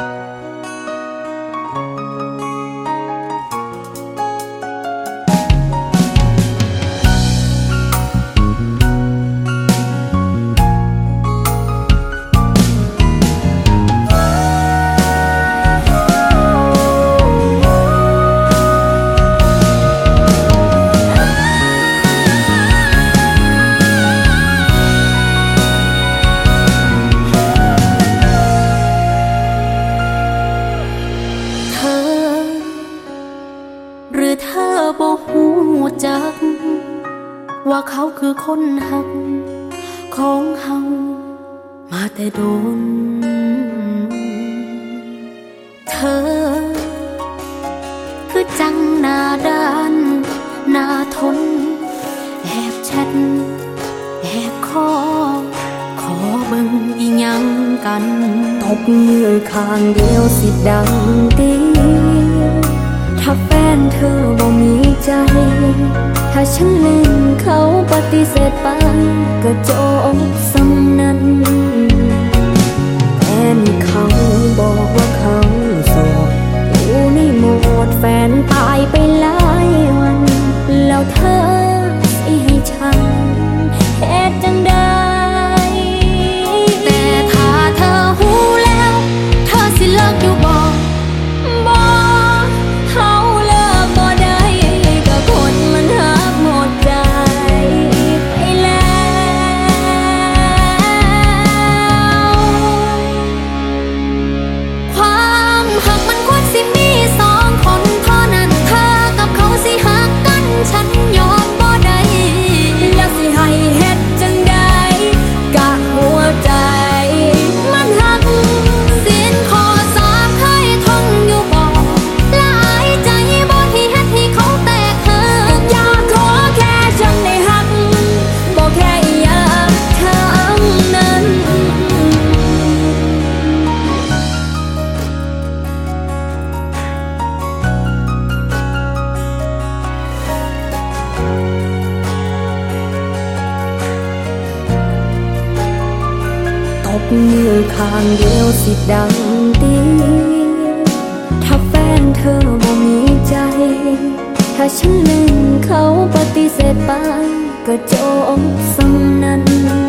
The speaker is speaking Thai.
เจัก ว่าเขาคือคนหัก ของเฮามาแต่โดน เธอ คือจังหน้าด้านหน้าทน แอบแชทแอบคอขอเบิ่งอีหยังกันตบมือข้างเดียวสิดังตีถ้าแฟนเธอบ่ ฉันเล่นเขาปฏิเสธไป ก็จบสำนั้นแต่นี่เขาบอกว่าเขา มือข้างเดียวสิดังตีถ้าแฟนเธอบ่มีใจ ถ้าฉันลืมเขาปฏิเสธไป ก็จบสำนั้นแต่นี่เขา